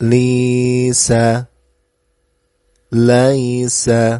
lisa lisa